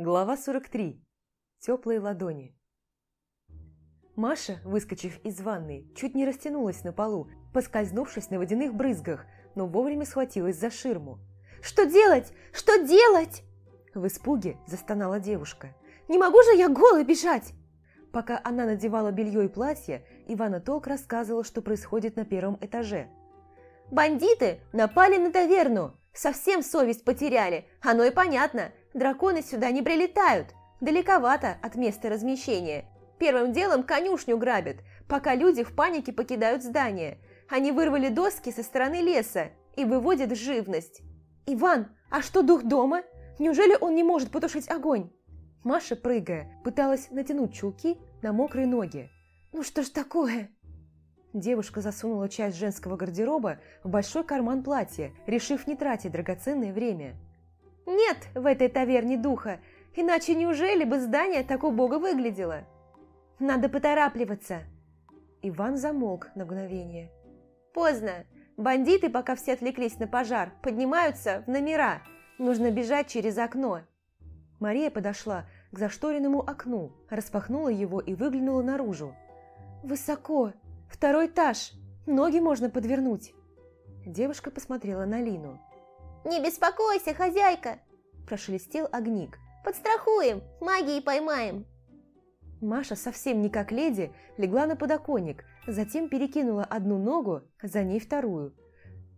Глава 43. Теплые ладони. Маша, выскочив из ванной, чуть не растянулась на полу, поскользнувшись на водяных брызгах, но вовремя схватилась за ширму. «Что делать? Что делать?» В испуге застонала девушка. «Не могу же я голой бежать!» Пока она надевала белье и платье, Ивана Толк рассказывала, что происходит на первом этаже. «Бандиты напали на таверну! Совсем совесть потеряли, оно и понятно!» Драконы сюда не прилетают. Далековато от места размещения. Первым делом конюшню грабят, пока люди в панике покидают здание. Они вырвали доски со стороны леса и выводят живность. «Иван, а что дух дома? Неужели он не может потушить огонь?» Маша, прыгая, пыталась натянуть чулки на мокрые ноги. «Ну что ж такое?» Девушка засунула часть женского гардероба в большой карман платья, решив не тратить драгоценное время. Нет в этой таверне духа, иначе неужели бы здание так убого выглядело? Надо поторапливаться. Иван замолк на мгновение. Поздно. Бандиты, пока все отвлеклись на пожар, поднимаются в номера. Нужно бежать через окно. Мария подошла к зашторенному окну, распахнула его и выглянула наружу. «Высоко! Второй этаж! Ноги можно подвернуть!» Девушка посмотрела на Лину. «Не беспокойся, хозяйка!» – прошелестел огник. «Подстрахуем, магией поймаем!» Маша, совсем не как леди, легла на подоконник, затем перекинула одну ногу, за ней вторую.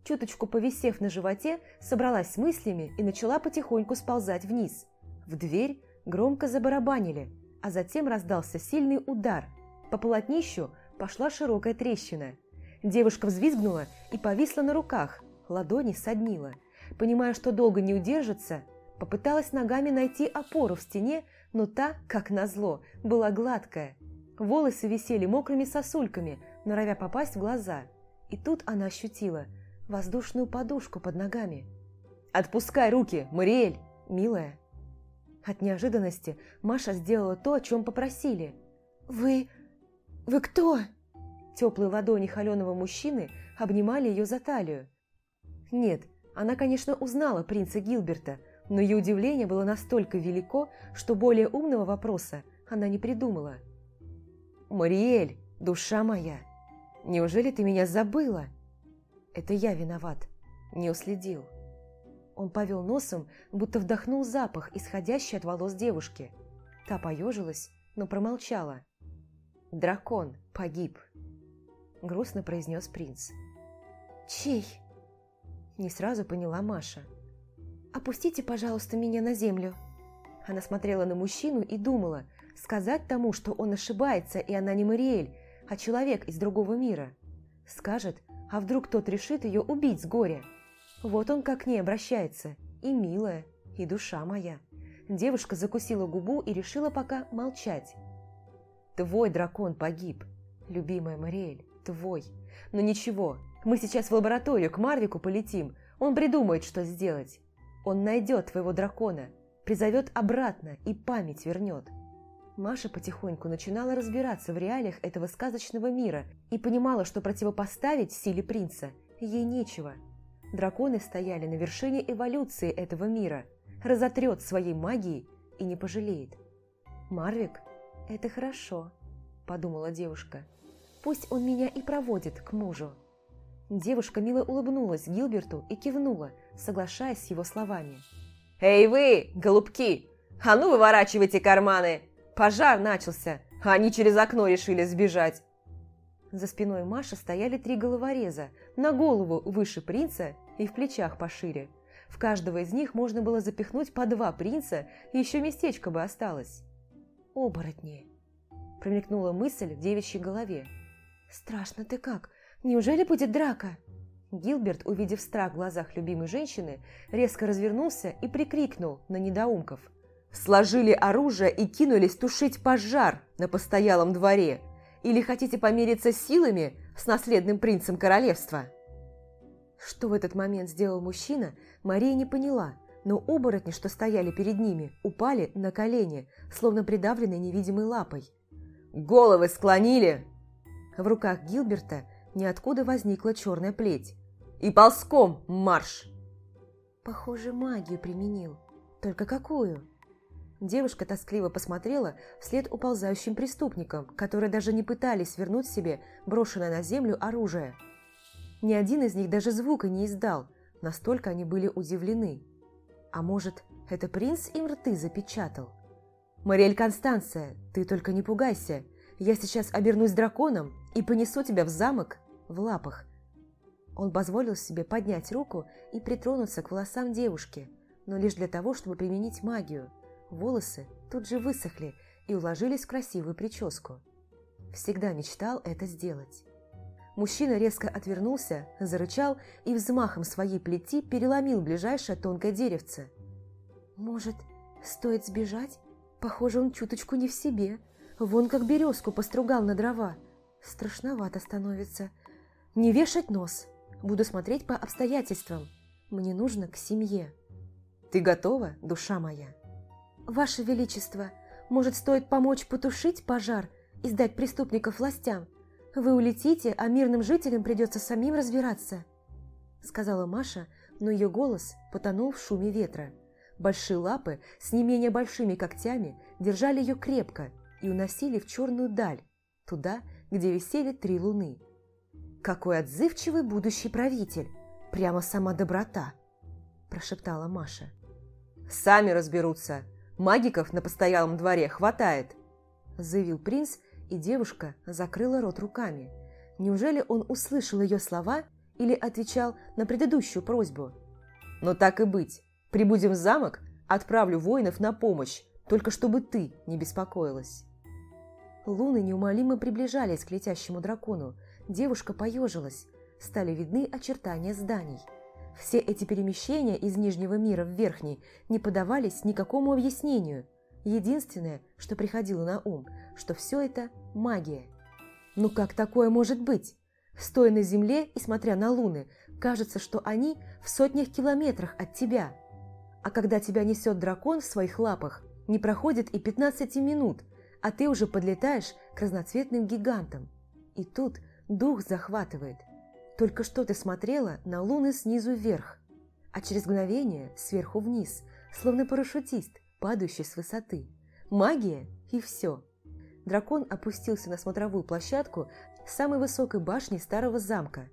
Чуточку повисев на животе, собралась с мыслями и начала потихоньку сползать вниз. В дверь громко забарабанили, а затем раздался сильный удар. По полотнищу пошла широкая трещина. Девушка взвизгнула и повисла на руках, ладони соднила – Понимая, что долго не удержится, попыталась ногами найти опору в стене, но та, как назло, была гладкая. Волосы висели мокрыми сосульками, норовя попасть в глаза. И тут она ощутила воздушную подушку под ногами. «Отпускай руки, Мариэль, милая!» От неожиданности Маша сделала то, о чем попросили. «Вы... вы кто?» Теплые ладони холеного мужчины обнимали ее за талию. Нет, она, конечно, узнала принца Гилберта, но ее удивление было настолько велико, что более умного вопроса она не придумала. «Мариэль, душа моя, неужели ты меня забыла?» «Это я виноват, не уследил». Он повел носом, будто вдохнул запах, исходящий от волос девушки. Та поежилась, но промолчала. «Дракон погиб», – грустно произнес принц. «Чей?» Не сразу поняла Маша. «Опустите, пожалуйста, меня на землю». Она смотрела на мужчину и думала, сказать тому, что он ошибается, и она не Мариэль, а человек из другого мира. Скажет, а вдруг тот решит ее убить с горя. Вот он как к ней обращается, и милая, и душа моя. Девушка закусила губу и решила пока молчать. «Твой дракон погиб, любимая Мариэль, твой. Но ничего, мы сейчас в лабораторию к Марвику полетим. Он придумает, что сделать. Он найдет твоего дракона, призовет обратно и память вернет. Маша потихоньку начинала разбираться в реалиях этого сказочного мира и понимала, что противопоставить силе принца ей нечего. Драконы стояли на вершине эволюции этого мира, разотрет своей магией и не пожалеет. «Марвик, это хорошо», – подумала девушка. «Пусть он меня и проводит к мужу». Девушка мило улыбнулась Гилберту и кивнула, соглашаясь с его словами. «Эй вы, голубки! А ну выворачивайте карманы! Пожар начался, а они через окно решили сбежать!» За спиной Маши стояли три головореза, на голову выше принца и в плечах пошире. В каждого из них можно было запихнуть по два принца, и еще местечко бы осталось. «Оборотни!» – промелькнула мысль в девичьей голове. «Страшно ты как! Неужели будет драка?» Гилберт, увидев страх в глазах любимой женщины, резко развернулся и прикрикнул на недоумков. «Сложили оружие и кинулись тушить пожар на постоялом дворе. Или хотите помериться силами с наследным принцем королевства?» Что в этот момент сделал мужчина, Мария не поняла, но оборотни, что стояли перед ними, упали на колени, словно придавленные невидимой лапой. «Головы склонили!» В руках Гилберта ниоткуда возникла черная плеть. «И ползком марш!» Похоже, магию применил. Только какую? Девушка тоскливо посмотрела вслед уползающим преступникам, которые даже не пытались вернуть себе брошенное на землю оружие. Ни один из них даже звука не издал, настолько они были удивлены. А может, это принц им рты запечатал? «Мариэль Констанция, ты только не пугайся. Я сейчас обернусь драконом и понесу тебя в замок в лапах». Он позволил себе поднять руку и притронуться к волосам девушки, но лишь для того, чтобы применить магию. Волосы тут же высохли и уложились в красивую прическу. Всегда мечтал это сделать. Мужчина резко отвернулся, зарычал и взмахом своей плети переломил ближайшее тонкое деревце. «Может, стоит сбежать? Похоже, он чуточку не в себе. Вон как березку постругал на дрова. Страшновато становится. Не вешать нос. Буду смотреть по обстоятельствам. Мне нужно к семье». «Ты готова, душа моя?» «Ваше Величество, может, стоит помочь потушить пожар и сдать преступников властям? Вы улетите, а мирным жителям придется самим разбираться», сказала Маша, но ее голос потонул в шуме ветра. Большие лапы с не менее большими когтями держали ее крепко и уносили в черную даль, туда, где висели три луны. «Какой отзывчивый будущий правитель! Прямо сама доброта!» – прошептала Маша. «Сами разберутся!» Магиков на постоялом дворе хватает», – заявил принц, и девушка закрыла рот руками. Неужели он услышал ее слова или отвечал на предыдущую просьбу? «Но так и быть. Прибудем в замок, отправлю воинов на помощь, только чтобы ты не беспокоилась». Луны неумолимо приближались к летящему дракону. Девушка поежилась. Стали видны очертания зданий. Все эти перемещения из Нижнего мира в Верхний не подавались никакому объяснению. Единственное, что приходило на ум, что все это магия. Ну как такое может быть? Стоя на земле и смотря на луны, кажется, что они в сотнях километрах от тебя. А когда тебя несет дракон в своих лапах, не проходит и 15 минут, а ты уже подлетаешь к разноцветным гигантам. И тут дух захватывает. Только что ты смотрела на луны снизу вверх, а через мгновение сверху вниз, словно парашютист, падающий с высоты. Магия и все. Дракон опустился на смотровую площадку самой высокой башни старого замка.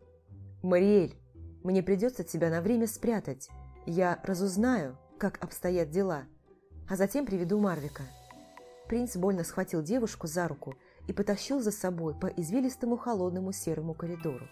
«Мариэль, мне придется тебя на время спрятать. Я разузнаю, как обстоят дела, а затем приведу Марвика». Принц больно схватил девушку за руку и потащил за собой по извилистому холодному серому коридору.